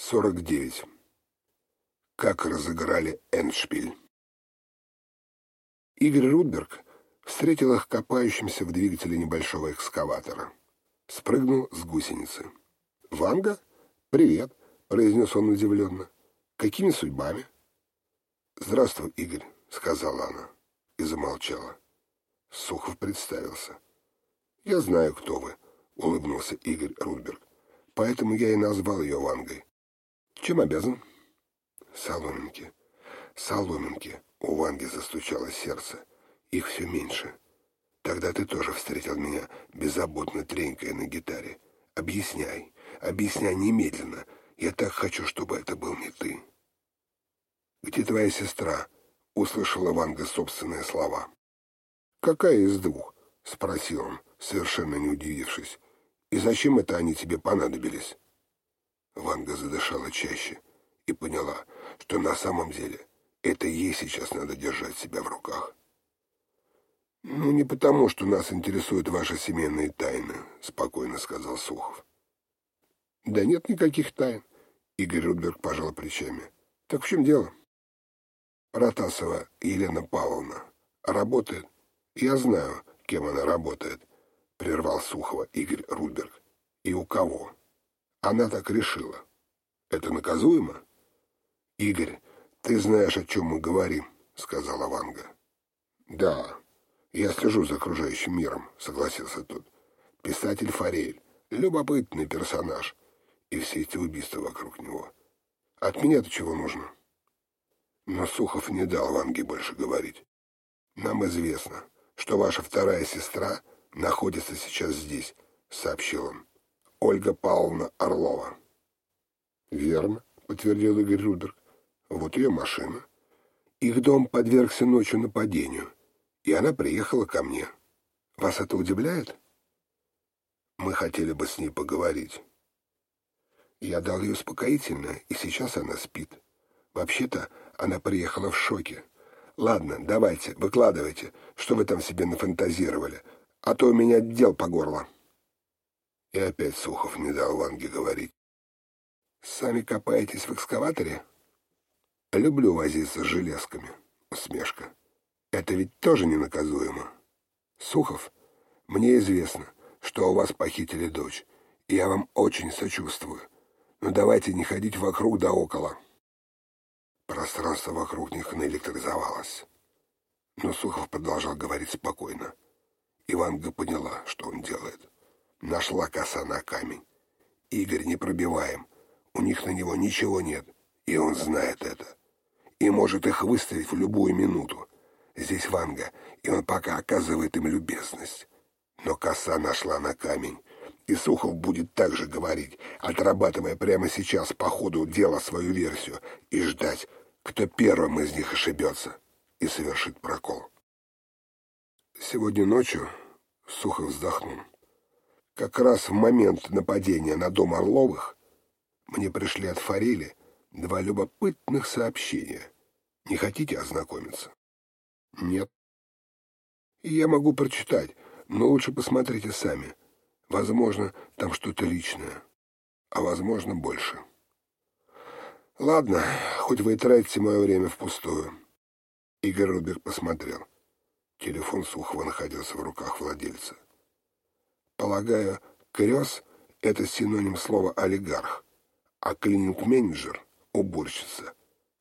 49. Как разыграли Эншпиль. Игорь Рудберг встретил их копающимся в двигателе небольшого экскаватора. Спрыгнул с гусеницы. «Ванга? Привет!» — произнес он удивленно. «Какими судьбами?» «Здравствуй, Игорь», — сказала она и замолчала. Сухов представился. «Я знаю, кто вы», — улыбнулся Игорь Рудберг. «Поэтому я и назвал ее Вангой. Чем обязан? Соломинки. Соломинки. У Ванги застучало сердце. Их все меньше. Тогда ты тоже встретил меня, беззаботно тренькая на гитаре. Объясняй. Объясняй немедленно. Я так хочу, чтобы это был не ты. Где твоя сестра? Услышала Ванга собственные слова. Какая из двух? Спросил он, совершенно не удивившись. И зачем это они тебе понадобились? Ванга задышала чаще и поняла, что на самом деле это ей сейчас надо держать себя в руках. «Ну, не потому, что нас интересуют ваши семейные тайны», — спокойно сказал Сухов. «Да нет никаких тайн», — Игорь Рудберг пожал плечами. «Так в чем дело?» «Протасова Елена Павловна работает?» «Я знаю, кем она работает», — прервал Сухова Игорь Рудберг. «И у кого?» Она так решила. Это наказуемо? Игорь, ты знаешь, о чем мы говорим, сказала Ванга. Да, я слежу за окружающим миром, согласился тот. Писатель Форель, любопытный персонаж, и все эти убийства вокруг него. От меня-то чего нужно? Но Сухов не дал Ванге больше говорить. Нам известно, что ваша вторая сестра находится сейчас здесь, сообщил он. Ольга Павловна Орлова. Верно, подтвердил Игорь Рудер. Вот ее машина. Их дом подвергся ночью нападению, и она приехала ко мне. Вас это удивляет? Мы хотели бы с ней поговорить. Я дал ей успокоительное, и сейчас она спит. Вообще-то она приехала в шоке. Ладно, давайте, выкладывайте, что вы там себе нафантазировали, а то у меня дел по горло. И опять Сухов не дал Ванге говорить. «Сами копаетесь в экскаваторе?» «Люблю возиться с железками». Усмешка. «Это ведь тоже ненаказуемо». «Сухов, мне известно, что у вас похитили дочь, и я вам очень сочувствую. Но давайте не ходить вокруг да около». Пространство вокруг них наэлектризовалось. Но Сухов продолжал говорить спокойно. Иванга поняла, что он делает. Нашла коса на камень. Игорь не пробиваем. У них на него ничего нет. И он знает это. И может их выставить в любую минуту. Здесь Ванга, и он пока оказывает им любезность. Но коса нашла на камень. И Сухов будет так же говорить, отрабатывая прямо сейчас по ходу дела свою версию, и ждать, кто первым из них ошибется и совершит прокол. Сегодня ночью Сухов вздохнул. Как раз в момент нападения на дом Орловых мне пришли от Форели два любопытных сообщения. Не хотите ознакомиться? Нет. Я могу прочитать, но лучше посмотрите сами. Возможно, там что-то личное, а возможно, больше. Ладно, хоть вы и тратите мое время впустую. Игорь Рудберг посмотрел. Телефон Сухова находился в руках владельца. Полагаю, крёс — это синоним слова «олигарх», а клининг-менеджер — уборщица.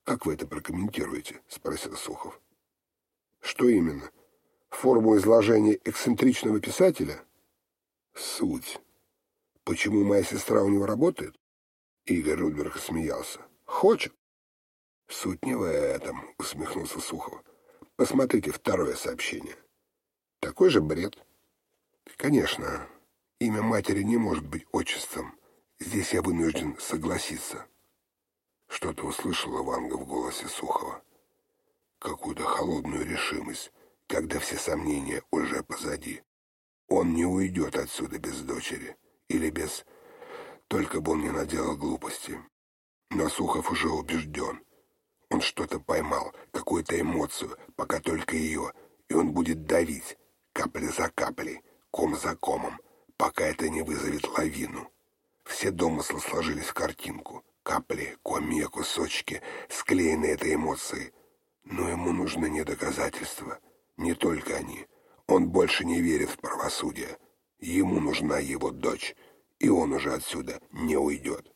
Как вы это прокомментируете? — спросил Сухов. Что именно? Форму изложения эксцентричного писателя? Суть. Почему моя сестра у него работает? Игорь Рудберг смеялся. Хочет. Суть не в этом, усмехнулся Сухов. Посмотрите второе сообщение. Такой же бред. Конечно, имя матери не может быть отчеством. Здесь я вынужден согласиться. Что-то услышала Ванга в голосе Сухова. Какую-то холодную решимость, когда все сомнения уже позади. Он не уйдет отсюда без дочери. Или без... Только бы он не наделал глупости. Но Сухов уже убежден. Он что-то поймал, какую-то эмоцию, пока только ее, и он будет давить, капля за каплей, ком за комом, пока это не вызовет лавину. Все домыслы сложились в картинку, капли, комья, кусочки, склеенные этой эмоцией. Но ему нужны не доказательства, не только они. Он больше не верит в правосудие. Ему нужна его дочь, и он уже отсюда не уйдет.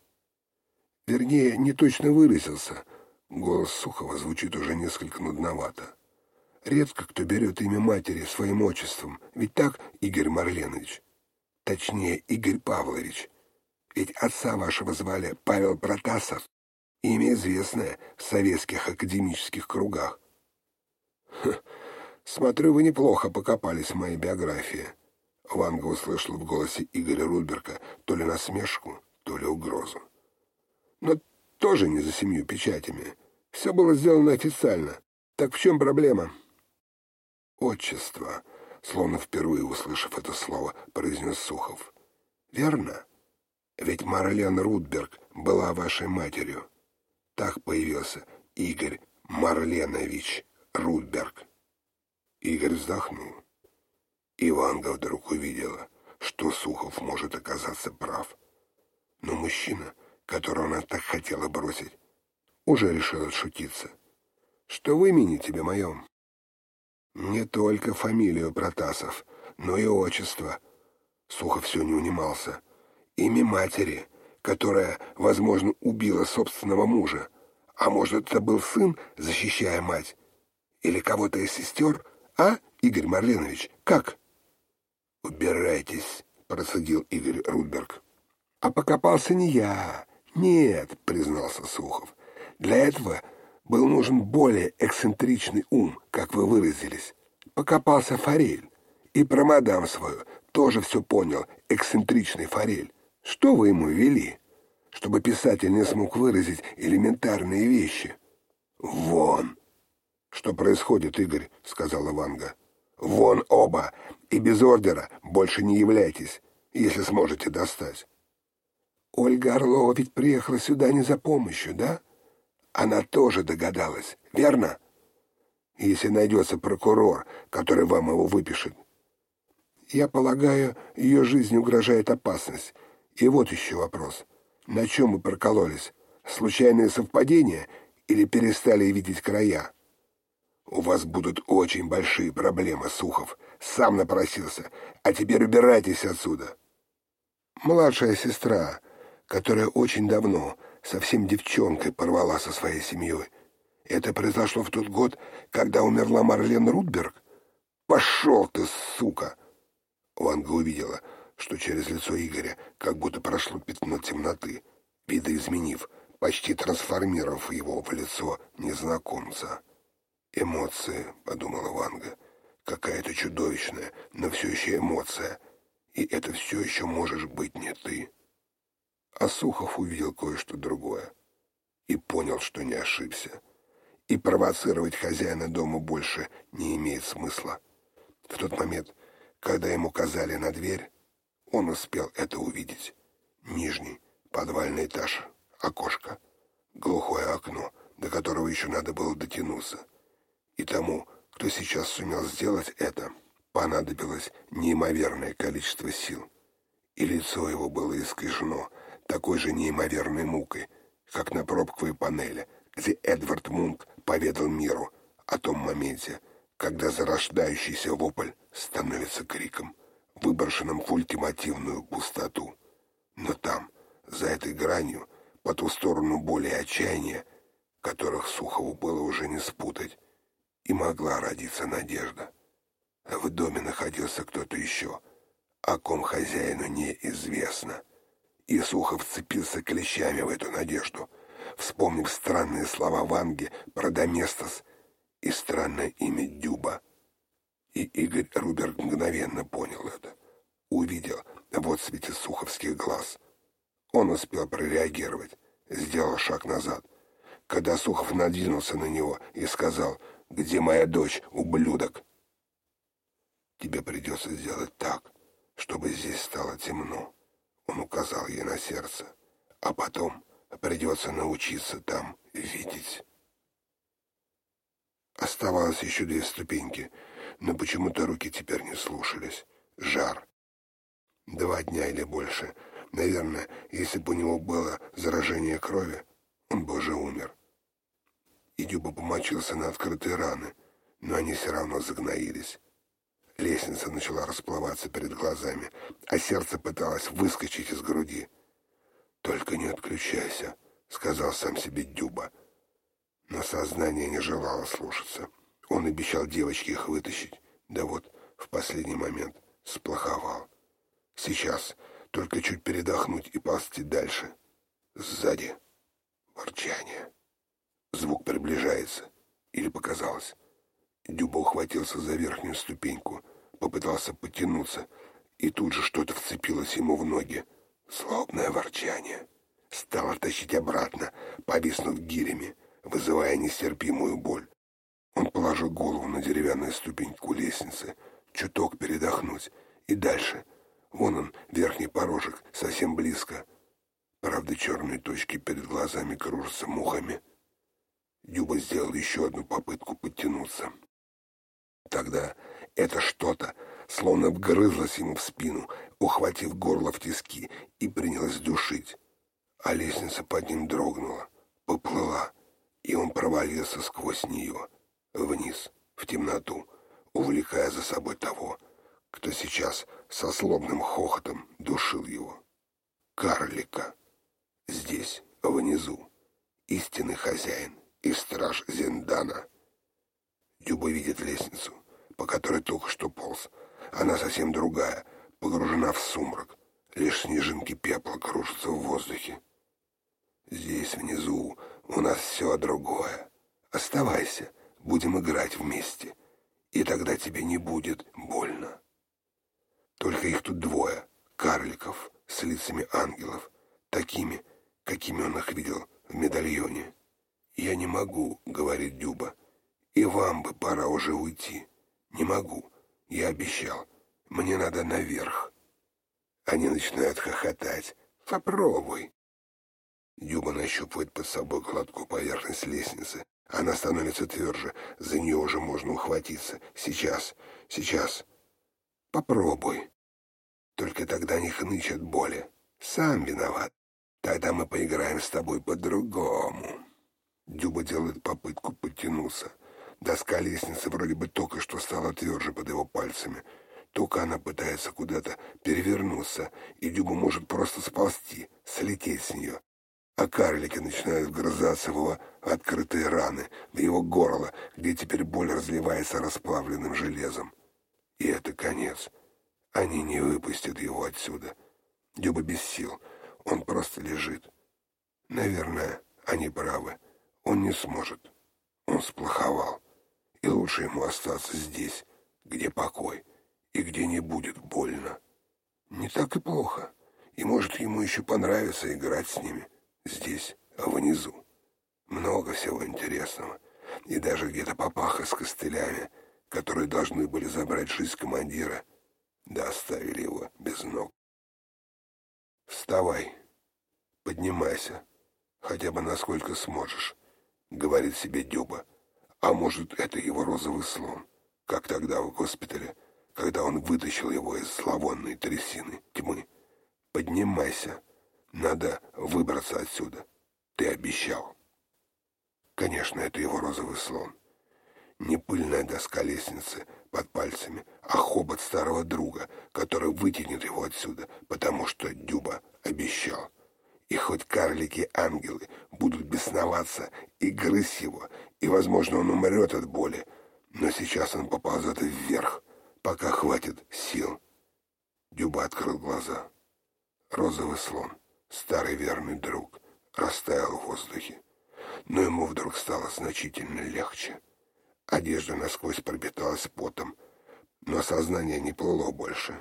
Вернее, не точно выразился. Голос Сухова звучит уже несколько нудновато. Редко кто берет имя матери своим отчеством. Ведь так, Игорь Марленович? Точнее, Игорь Павлович. Ведь отца вашего звали Павел Протасов. Имя известное в советских академических кругах. Ха, смотрю, вы неплохо покопались в моей биографии. Ванга услышал в голосе Игоря Рудберга то ли насмешку, то ли угрозу. Но тоже не за семью печатями. Все было сделано официально. Так в чем проблема? Отчество, словно впервые услышав это слово, произнес Сухов. Верно? Ведь Марлен Рудберг была вашей матерью. Так появился Игорь Марленович Рудберг. Игорь вздохнул. Иванга вдруг увидела, что Сухов может оказаться прав. Но мужчина, которого она так хотела бросить, уже решил отшутиться. Что в имени тебе моем? Не только фамилию Протасов, но и отчество. Сухов все не унимался. Имя матери, которая, возможно, убила собственного мужа. А может, это был сын, защищая мать? Или кого-то из сестер? А, Игорь Марленович, как? «Убирайтесь», — процедил Игорь Рудберг. «А покопался не я. Нет», — признался Сухов. «Для этого был нужен более эксцентричный ум, как вы выразились. Покопался Форель. И про мадам свою тоже все понял, эксцентричный Форель. Что вы ему вели? Чтобы писатель не смог выразить элементарные вещи. Вон!» «Что происходит, Игорь?» — сказала Ванга. «Вон оба! И без ордера больше не являйтесь, если сможете достать». «Ольга Орлова ведь приехала сюда не за помощью, да? Она тоже догадалась, верно? Если найдется прокурор, который вам его выпишет. Я полагаю, ее жизни угрожает опасность. И вот еще вопрос. На чем мы прокололись? Случайное совпадение или перестали видеть края?» У вас будут очень большие проблемы, Сухов. Сам напросился. А теперь убирайтесь отсюда. Младшая сестра, которая очень давно, совсем девчонкой, порвала со своей семьей. Это произошло в тот год, когда умерла Марлен Рудберг. Пошел ты, сука! Ванга увидела, что через лицо Игоря как будто прошло пятно темноты, видоизменив, почти трансформировав его в лицо незнакомца. «Эмоции», — подумала Ванга. «Какая-то чудовищная, но все еще эмоция. И это все еще можешь быть не ты». А Сухов увидел кое-что другое. И понял, что не ошибся. И провоцировать хозяина дома больше не имеет смысла. В тот момент, когда ему указали на дверь, он успел это увидеть. Нижний, подвальный этаж, окошко, глухое окно, до которого еще надо было дотянуться. И тому, кто сейчас сумел сделать это, понадобилось неимоверное количество сил. И лицо его было искажено такой же неимоверной мукой, как на пробковой панели, где Эдвард Мунк поведал миру о том моменте, когда зарождающийся вопль становится криком, выброшенным в ультимативную пустоту. Но там, за этой гранью, по ту сторону боли и отчаяния, которых Сухову было уже не спутать, и могла родиться надежда. В доме находился кто-то еще, о ком хозяину неизвестно. И Сухов вцепился клещами в эту надежду, вспомнив странные слова Ванги про Доместос и странное имя Дюба. И Игорь Руберг мгновенно понял это. Увидел в отсвете суховских глаз. Он успел прореагировать, сделал шаг назад. Когда Сухов надвинулся на него и сказал — где моя дочь, ублюдок? Тебе придется сделать так, чтобы здесь стало темно. Он указал ей на сердце. А потом придется научиться там видеть. Оставалось еще две ступеньки, но почему-то руки теперь не слушались. Жар. Два дня или больше. Наверное, если бы у него было заражение крови, он бы уже умер. И Дюба помочился на открытые раны, но они все равно загноились. Лестница начала расплываться перед глазами, а сердце пыталось выскочить из груди. «Только не отключайся», — сказал сам себе Дюба. Но сознание не желало слушаться. Он обещал девочке их вытащить. Да вот, в последний момент сплоховал. Сейчас только чуть передохнуть и ползти дальше. Сзади ворчание. Звук приближается. Или показалось. Дюба ухватился за верхнюю ступеньку, попытался потянуться, и тут же что-то вцепилось ему в ноги. Злобное ворчание. Стало тащить обратно, повиснув гирями, вызывая нестерпимую боль. Он положил голову на деревянную ступеньку лестницы, чуток передохнуть, и дальше. Вон он, верхний порожек, совсем близко. Правда, черные точки перед глазами кружатся мухами. Дюба сделал еще одну попытку подтянуться. Тогда это что-то словно вгрызлось ему в спину, ухватив горло в тиски, и принялось душить. А лестница под ним дрогнула, поплыла, и он провалился сквозь нее, вниз, в темноту, увлекая за собой того, кто сейчас со злобным хохотом душил его. Карлика. Здесь, внизу, истинный хозяин и страж Зендана. Дюба видит лестницу, по которой только что полз. Она совсем другая, погружена в сумрак. Лишь снежинки пепла кружатся в воздухе. Здесь, внизу, у нас все другое. Оставайся, будем играть вместе, и тогда тебе не будет больно. Только их тут двое, карликов с лицами ангелов, такими, какими он их видел в медальоне. «Я не могу», — говорит Дюба, — «и вам бы пора уже уйти». «Не могу. Я обещал. Мне надо наверх». Они начинают хохотать. «Попробуй». Дюба нащупывает под собой гладкую поверхность лестницы. Она становится тверже. За нее уже можно ухватиться. Сейчас, сейчас. Попробуй. Только тогда не хнычет боли. Сам виноват. Тогда мы поиграем с тобой по-другому. Дюба делает попытку подтянуться. Доска лестницы вроде бы только что стала тверже под его пальцами. Только она пытается куда-то перевернуться, и Дюба может просто сползти, слететь с нее. А карлики начинают вгрызаться в его открытые раны, в его горло, где теперь боль разливается расплавленным железом. И это конец. Они не выпустят его отсюда. Дюба без сил. Он просто лежит. Наверное, они правы. Он не сможет. Он сплоховал и лучше ему остаться здесь, где покой и где не будет больно. Не так и плохо, и может ему еще понравится играть с ними здесь, внизу. Много всего интересного, и даже где-то папаха с костылями, которые должны были забрать жизнь командира, да оставили его без ног. «Вставай, поднимайся, хотя бы насколько сможешь», — говорит себе Дюба, — а может, это его розовый слон, как тогда в госпитале, когда он вытащил его из зловонной трясины тьмы. Поднимайся, надо выбраться отсюда. Ты обещал. Конечно, это его розовый слон. Не пыльная доска лестницы под пальцами, а хобот старого друга, который вытянет его отсюда, потому что Дюба обещал. И хоть карлики-ангелы будут бесноваться и грызть его, и, возможно, он умрет от боли, но сейчас он поползет вверх, пока хватит сил. Дюба открыл глаза. Розовый слон, старый верный друг, растаял в воздухе. Но ему вдруг стало значительно легче. Одежда насквозь пропиталась потом, но сознание не плыло больше.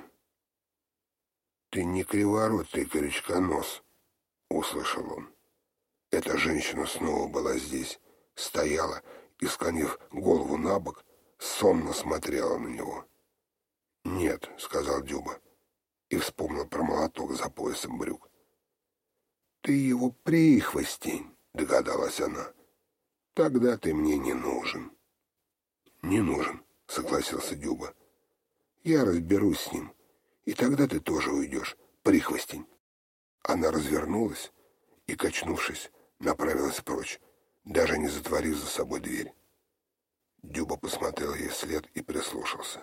«Ты не криворотый крючконос», услышал он. Эта женщина снова была здесь, стояла и, склонив голову на бок, сонно смотрела на него. «Нет», — сказал Дюба, и вспомнил про молоток за поясом брюк. «Ты его прихвостень», — догадалась она. «Тогда ты мне не нужен». «Не нужен», — согласился Дюба. «Я разберусь с ним, и тогда ты тоже уйдешь, прихвостень». Она развернулась и, качнувшись, направилась прочь, даже не затворив за собой дверь. Дюба посмотрел ей вслед и прислушался.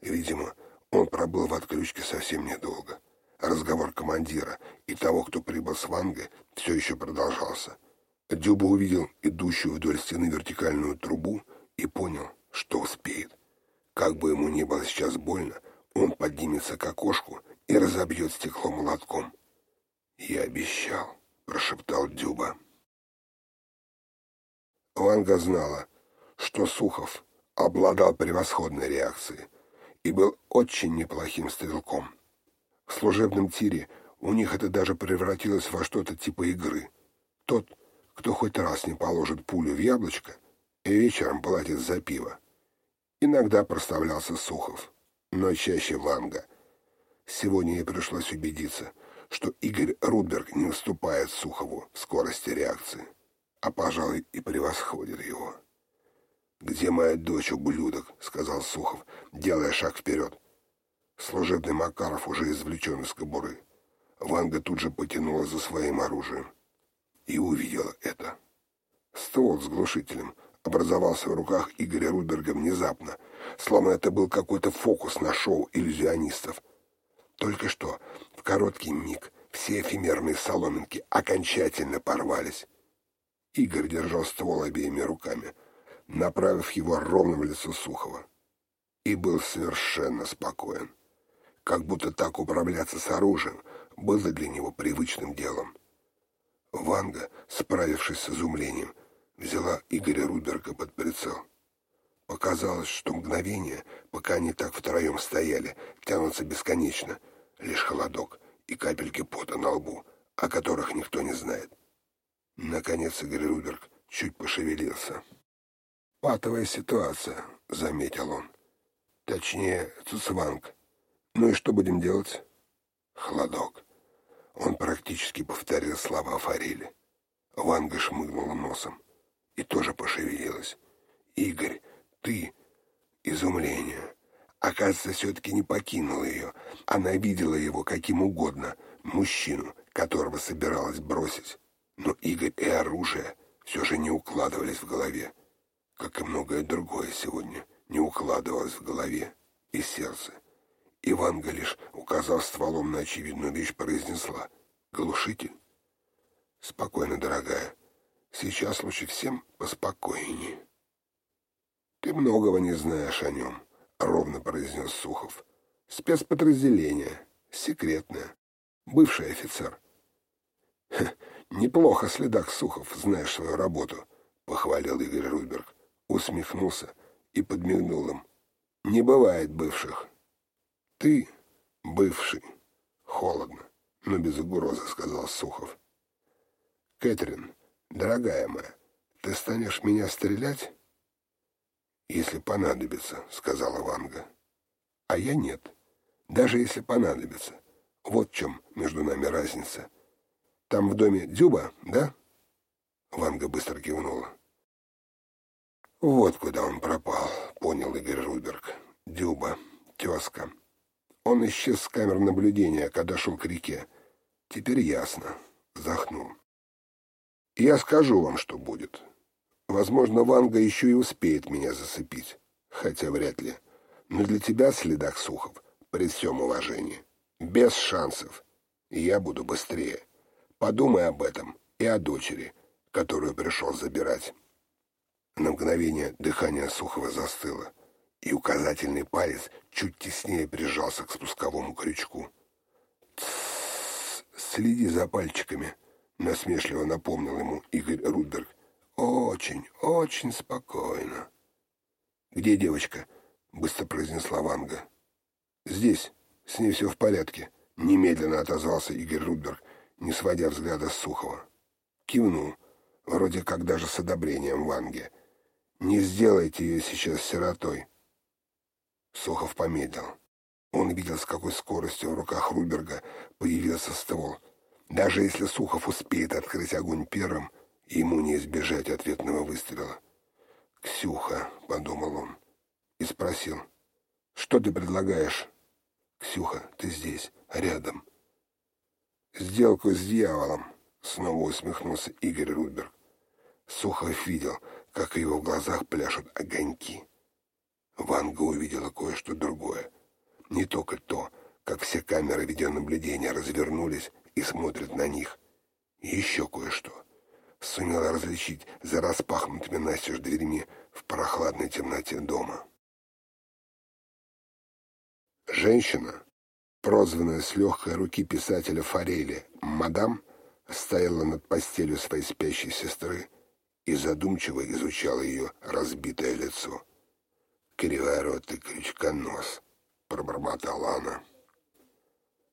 Видимо, он пробыл в отключке совсем недолго. Разговор командира и того, кто прибыл с Ванга, все еще продолжался. Дюба увидел идущую вдоль стены вертикальную трубу и понял, что успеет. Как бы ему ни было сейчас больно, он поднимется к окошку и разобьет стекло молотком. «Я обещал», — прошептал Дюба. Ванга знала, что Сухов обладал превосходной реакцией и был очень неплохим стрелком. В служебном тире у них это даже превратилось во что-то типа игры. Тот, кто хоть раз не положит пулю в яблочко, и вечером платит за пиво. Иногда проставлялся Сухов, но чаще Ванга. Сегодня ей пришлось убедиться, что Игорь Рудберг не уступает Сухову в скорости реакции, а, пожалуй, и превосходит его. «Где моя дочь, ублюдок?» — сказал Сухов, делая шаг вперед. Служебный Макаров уже извлечен из кобуры. Ванга тут же потянула за своим оружием и увидела это. Ствол с глушителем образовался в руках Игоря Рудберга внезапно, словно это был какой-то фокус на шоу иллюзионистов. Только что, короткий миг, все эфемерные соломинки окончательно порвались. Игорь держал ствол обеими руками, направив его ровно в лицо Сухова, и был совершенно спокоен как будто так управляться с оружием было для него привычным делом. Ванга, справившись с изумлением, взяла Игоря Рудберга под прицел. Показалось, что мгновение, пока они так втроем стояли, тянутся бесконечно, лишь холодок и капельки пота на лбу, о которых никто не знает. Наконец Игорь Рудберг чуть пошевелился. «Патовая ситуация», — заметил он. «Точнее, Цуцванг. Ну и что будем делать? Холодок. Он практически повторил слова Форели. Ванга шмыгнула носом и тоже пошевелилась. Игорь, ты... Изумление. Оказывается, все-таки не покинула ее. Она видела его каким угодно, мужчину, которого собиралась бросить. Но Игорь и оружие все же не укладывались в голове, как и многое другое сегодня не укладывалось в голове и сердце. Иванга лишь, указав стволом на очевидную вещь, произнесла «Глушитель». «Спокойно, дорогая. Сейчас лучше всем поспокойнее». «Ты многого не знаешь о нем», — ровно произнес Сухов. «Спецподразделение. Секретное. Бывший офицер». «Неплохо, следак Сухов, знаешь свою работу», — похвалил Игорь Рудберг. Усмехнулся и подмигнул им. «Не бывает бывших. «Ты бывший». Холодно, но без угрозы, сказал Сухов. «Кэтрин, дорогая моя, ты станешь меня стрелять?» «Если понадобится», — сказала Ванга. «А я нет. Даже если понадобится. Вот в чем между нами разница. Там в доме Дюба, да?» Ванга быстро кивнула. «Вот куда он пропал», — понял Игорь Рудберг. «Дюба, тезка. Он исчез с камер наблюдения, когда шел к реке. Теперь ясно. Захнул. Я скажу вам, что будет. Возможно, Ванга еще и успеет меня засыпить. Хотя вряд ли. Но для тебя, следак Сухов, при всем уважении, без шансов. Я буду быстрее. Подумай об этом и о дочери, которую пришел забирать. На мгновение дыхание Сухова застыло и указательный палец чуть теснее прижался к спусковому крючку. «Тссс, следи за пальчиками», — насмешливо напомнил ему Игорь Рудберг. «Очень, очень спокойно». «Где девочка?» — быстро произнесла Ванга. «Здесь. С ней все в порядке», — немедленно отозвался Игорь Рудберг, не сводя взгляда с Сухова. Кивнул, вроде как даже с одобрением Ванге. «Не сделайте ее сейчас сиротой. Сухов помедлил. Он видел, с какой скоростью в руках Руберга появился ствол. Даже если Сухов успеет открыть огонь первым, ему не избежать ответного выстрела. «Ксюха», — подумал он, и спросил, «Что ты предлагаешь?» «Ксюха, ты здесь, рядом». «Сделку с дьяволом», — снова усмехнулся Игорь Рудберг. Сухов видел, как в его глазах пляшут огоньки. Ванга увидела кое-что другое. Не только то, как все камеры видеонаблюдения развернулись и смотрят на них. еще кое-что. Сумела различить за распахнутыми настежь дверьми в прохладной темноте дома. Женщина, прозванная с легкой руки писателя Форели «Мадам», стояла над постелью своей спящей сестры и задумчиво изучала ее разбитое лицо. «Кривой рот и крючконос», — пробормотала она.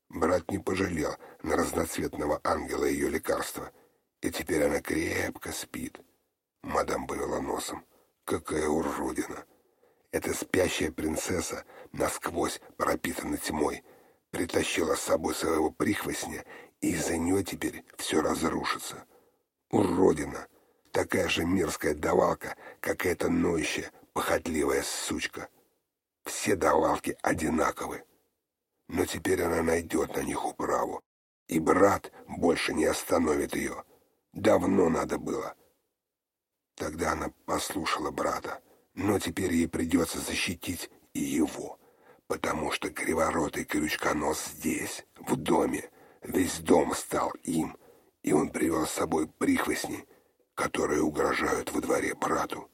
Брат не пожалел на разноцветного ангела ее лекарства, и теперь она крепко спит. Мадам повела носом. Какая уродина! Эта спящая принцесса, насквозь пропитана тьмой, притащила с собой своего прихвостня, и из-за нее теперь все разрушится. Уродина! Такая же мерзкая давалка, как эта ноющая, похотливая сучка. Все давалки одинаковы но теперь она найдет на них управу. И брат больше не остановит ее. Давно надо было. Тогда она послушала брата, но теперь ей придется защитить и его, потому что криворотый крючконос здесь, в доме. Весь дом стал им, и он привел с собой прихвостни, которые угрожают во дворе брату.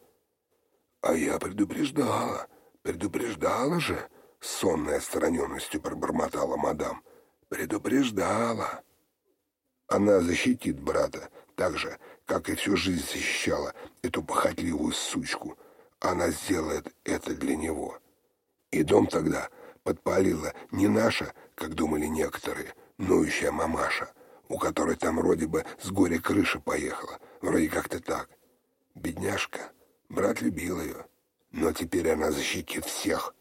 А я предупреждала, предупреждала же, сонной отстраненностью пробормотала мадам. «Предупреждала». Она защитит брата так же, как и всю жизнь защищала эту похотливую сучку. Она сделает это для него. И дом тогда подпалила не наша, как думали некоторые, ноющая мамаша, у которой там вроде бы с горя крыша поехала, вроде как-то так. Бедняжка, брат любил ее, но теперь она защитит всех,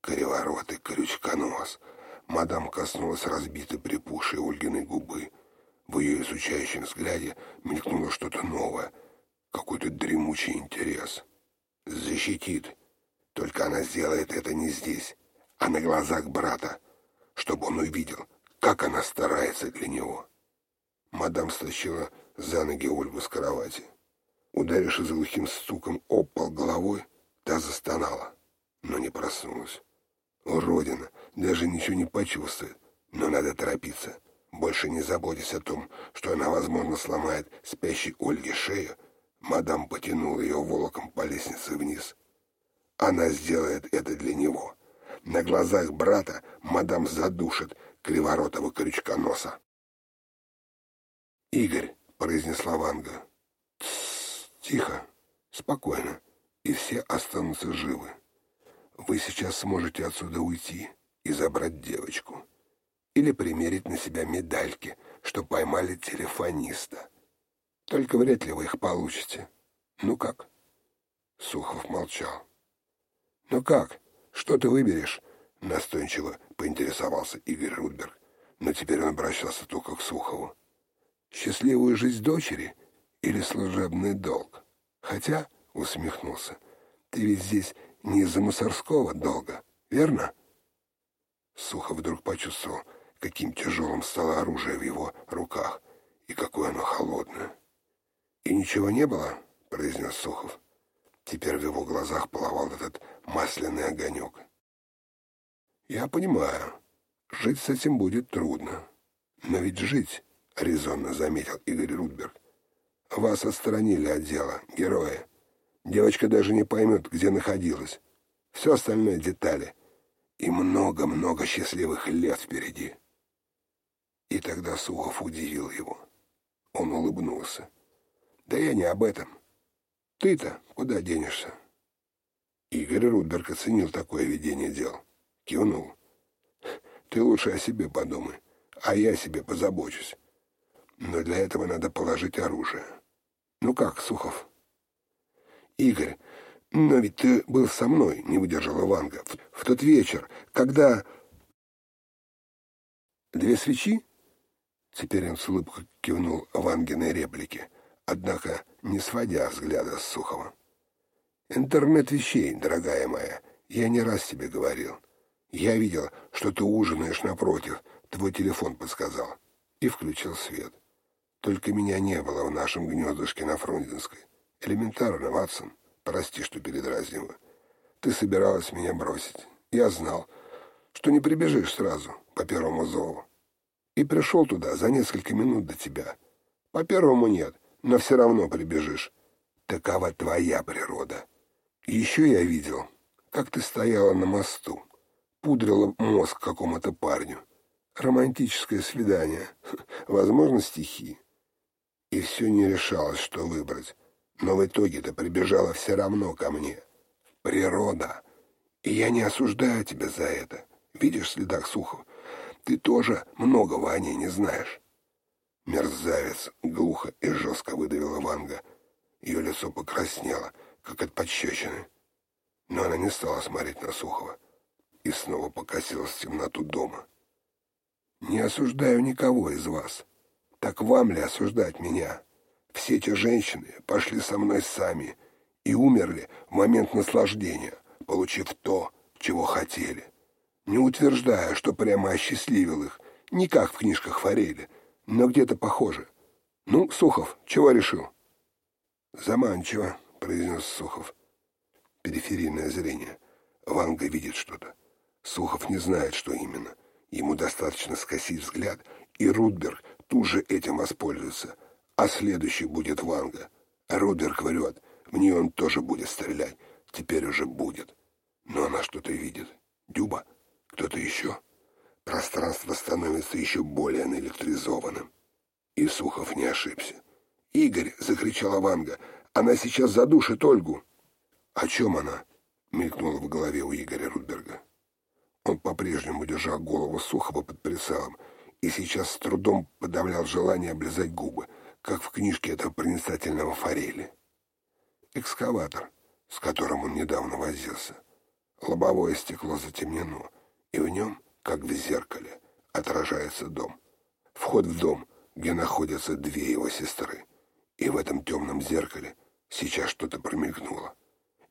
Криворотый крючконос. Мадам коснулась разбитой припухшей Ольгиной губы. В ее изучающем взгляде мелькнуло что-то новое, какой-то дремучий интерес. Защитит. Только она сделает это не здесь, а на глазах брата, чтобы он увидел, как она старается для него. Мадам стащила за ноги Ольгу с кровати. Ударившись глухим стуком об пол головой, та застонала, но не проснулась. Уродина, даже ничего не почувствует. Но надо торопиться. Больше не заботясь о том, что она, возможно, сломает спящей Ольге шею, мадам потянула ее волоком по лестнице вниз. Она сделает это для него. На глазах брата мадам задушит криворотого крючконоса. «Игорь», — произнесла Ванга, — «тихо, спокойно, и все останутся живы». Вы сейчас сможете отсюда уйти и забрать девочку. Или примерить на себя медальки, что поймали телефониста. Только вряд ли вы их получите. Ну как? Сухов молчал. Ну как? Что ты выберешь? Настойчиво поинтересовался Игорь Рудберг. Но теперь он обращался только к Сухову. Счастливую жизнь дочери или служебный долг? Хотя, усмехнулся, ты ведь здесь не из-за мусорского долга, верно?» Сухов вдруг почувствовал, каким тяжелым стало оружие в его руках и какое оно холодное. «И ничего не было?» — произнес Сухов. Теперь в его глазах половал этот масляный огонек. «Я понимаю, жить с этим будет трудно. Но ведь жить, — резонно заметил Игорь Рудберг, — вас отстранили от дела, герои. Девочка даже не поймет, где находилась. Все остальное — детали. И много-много счастливых лет впереди. И тогда Сухов удивил его. Он улыбнулся. «Да я не об этом. Ты-то куда денешься?» Игорь Рудберг оценил такое ведение дел. Кивнул. «Ты лучше о себе подумай, а я о себе позабочусь. Но для этого надо положить оружие. Ну как, Сухов?» «Игорь, но ведь ты был со мной», — не выдержала Ванга, в, «в тот вечер, когда...» «Две свечи?» Теперь он с улыбкой кивнул Вангиной реплике, однако не сводя взгляда с Сухова. «Интернет вещей, дорогая моя, я не раз тебе говорил. Я видел, что ты ужинаешь напротив, твой телефон подсказал». И включил свет. Только меня не было в нашем гнездышке на Фрунзенской. Элементарно, Ватсон. Прости, что передразниваю. Ты собиралась меня бросить. Я знал, что не прибежишь сразу по первому зову. И пришел туда за несколько минут до тебя. По первому нет, но все равно прибежишь. Такова твоя природа. Еще я видел, как ты стояла на мосту, пудрила мозг какому-то парню. Романтическое свидание, возможно, стихи. И все не решалось, что выбрать. Но в итоге-то прибежала все равно ко мне. Природа. И я не осуждаю тебя за это. Видишь, следак Сухов, ты тоже многого о ней не знаешь. Мерзавец глухо и жестко выдавила Ванга. Ее лицо покраснело, как от подщечины. Но она не стала смотреть на Сухова и снова покосилась в темноту дома. «Не осуждаю никого из вас. Так вам ли осуждать меня? Все эти женщины пошли со мной сами и умерли в момент наслаждения, получив то, чего хотели. Не утверждая, что прямо осчастливил их, не как в книжках Форели, но где-то похоже. Ну, Сухов, чего решил? Заманчиво, произнес Сухов. Периферийное зрение. Ванга видит что-то. Сухов не знает, что именно. Ему достаточно скосить взгляд, и Рудберг тут же этим воспользуется. А следующий будет Ванга. Рудберг врет. В нее он тоже будет стрелять. Теперь уже будет. Но она что-то видит. Дюба? Кто-то еще? Пространство становится еще более наэлектризованным. И Сухов не ошибся. «Игорь!» — закричала Ванга. «Она сейчас задушит Ольгу!» «О чем она?» — мелькнула в голове у Игоря Рудберга. Он по-прежнему держал голову Сухова под прицелом и сейчас с трудом подавлял желание облизать губы, как в книжке этого проницательного Форели. Экскаватор, с которым он недавно возился. Лобовое стекло затемнено, и в нем, как в зеркале, отражается дом. Вход в дом, где находятся две его сестры. И в этом темном зеркале сейчас что-то промелькнуло.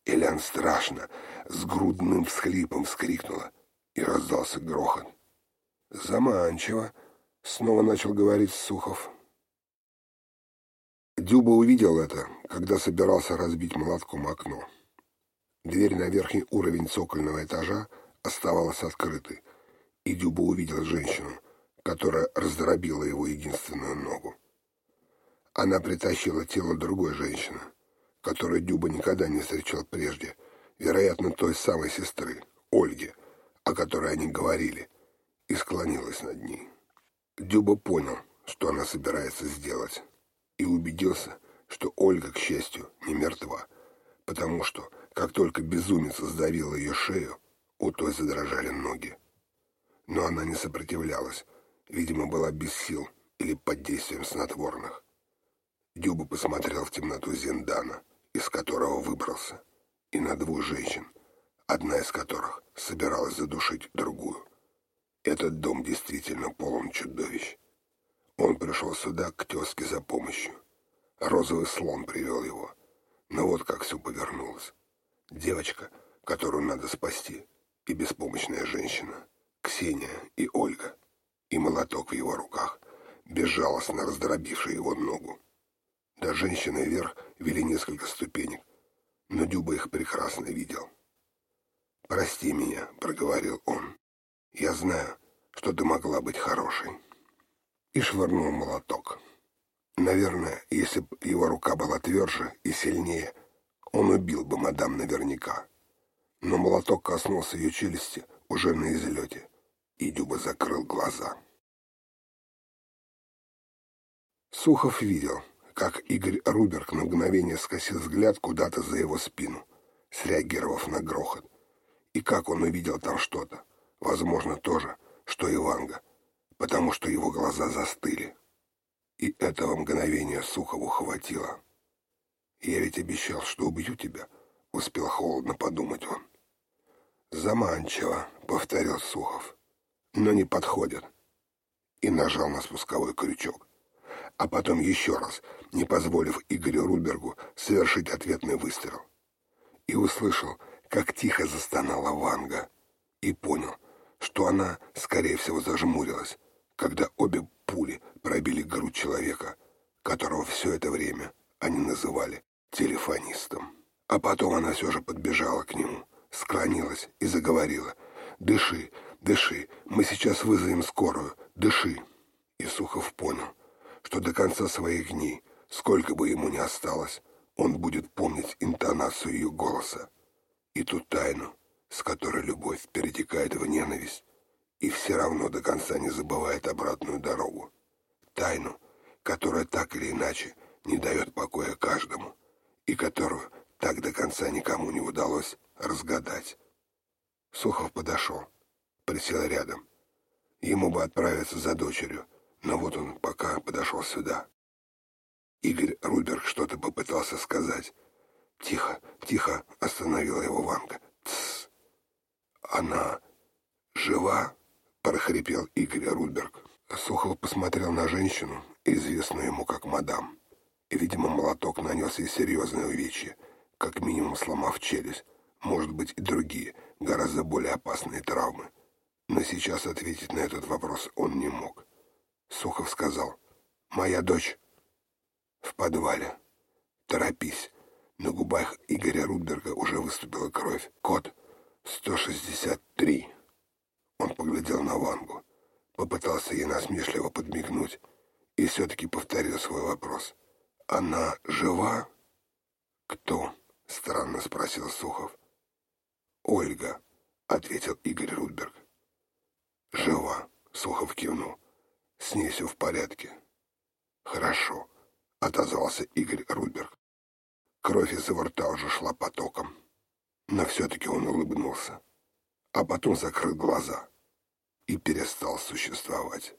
Элян страшно, с грудным всхлипом вскрикнула, и раздался грохот. «Заманчиво», — снова начал говорить Сухов. Дюба увидел это, когда собирался разбить молотком окно. Дверь на верхний уровень цокольного этажа оставалась открытой, и Дюба увидел женщину, которая раздробила его единственную ногу. Она притащила тело другой женщины, которую Дюба никогда не встречал прежде, вероятно, той самой сестры, Ольги, о которой они говорили, и склонилась над ней. Дюба понял, что она собирается сделать, и убедился, что Ольга, к счастью, не мертва, потому что, как только безумец сдавила ее шею, у той задрожали ноги. Но она не сопротивлялась, видимо, была без сил или под действием снотворных. Дюба посмотрел в темноту Зиндана, из которого выбрался, и на двух женщин, одна из которых собиралась задушить другую. Этот дом действительно полон чудовищ. Он пришел сюда к тезке за помощью. Розовый слон привел его. Но вот как все повернулось. Девочка, которую надо спасти, и беспомощная женщина, Ксения и Ольга, и молоток в его руках, безжалостно раздробивший его ногу. До женщины вверх вели несколько ступенек, но Дюба их прекрасно видел. «Прости меня», — проговорил он. «Я знаю, что ты могла быть хорошей» и швырнул молоток. Наверное, если бы его рука была тверже и сильнее, он убил бы мадам наверняка. Но молоток коснулся ее челюсти уже на излете, и Дюба закрыл глаза. Сухов видел, как Игорь Руберг на мгновение скосил взгляд куда-то за его спину, среагировав на грохот, и как он увидел там что-то, возможно, то же, что и Ванга, потому что его глаза застыли. И этого мгновения Сухову хватило. «Я ведь обещал, что убью тебя», — успел холодно подумать он. «Заманчиво», — повторил Сухов, — «но не подходит». И нажал на спусковой крючок. А потом еще раз, не позволив Игорю Рудбергу совершить ответный выстрел. И услышал, как тихо застонала Ванга. И понял, что она, скорее всего, зажмурилась, когда обе пули пробили грудь человека, которого все это время они называли телефонистом. А потом она все же подбежала к нему, склонилась и заговорила. «Дыши, дыши, мы сейчас вызовем скорую, дыши». И Сухов понял, что до конца своих дней, сколько бы ему ни осталось, он будет помнить интонацию ее голоса и ту тайну, с которой любовь перетекает в ненависть и все равно до конца не забывает обратную дорогу. Тайну, которая так или иначе не дает покоя каждому и которую так до конца никому не удалось разгадать. Сухов подошел, присел рядом. Ему бы отправиться за дочерью, но вот он пока подошел сюда. Игорь Рудберг что-то попытался сказать. «Тихо, тихо!» — остановила его Ванга. «Тссс! Она жива?» — прохрипел Игорь Рудберг. Сухов посмотрел на женщину, известную ему как мадам. И, видимо, молоток нанес ей серьезное увечье, как минимум сломав челюсть, может быть и другие, гораздо более опасные травмы. Но сейчас ответить на этот вопрос он не мог. Сухов сказал, «Моя дочь в подвале. Торопись». На губах Игоря Рудберга уже выступила кровь. Код 163. Он поглядел на Вангу, попытался ей насмешливо подмигнуть и все-таки повторил свой вопрос. «Она жива?» «Кто?» — странно спросил Сухов. «Ольга», — ответил Игорь Рудберг. «Жива», — Сухов кивнул. «С ней все в порядке». «Хорошо», — отозвался Игорь Рудберг. Кровь из его рта уже шла потоком. Но все-таки он улыбнулся, а потом закрыл глаза и перестал существовать.